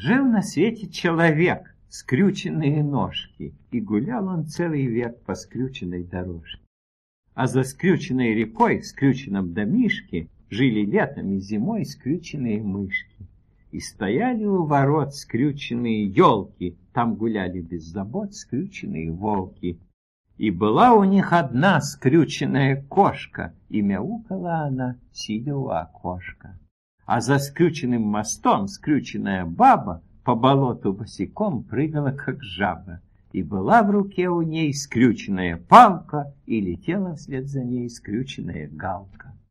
Жил на свете человек, скрюченные ножки, и гулял он целый век по скрюченной дорожке. А за скрюченной рекой, в скрюченном домишке, жили летом и зимой скрюченные мышки. И стояли у ворот скрюченные елки, там гуляли без забот скрюченные волки. И была у них одна скрюченная кошка, и мяукала она, сидя у окошка. А за скрюченным мостом скрюченная баба по болоту босиком прыгала, как жаба. И была в руке у ней скрюченная палка, и летела вслед за ней скрюченная галка.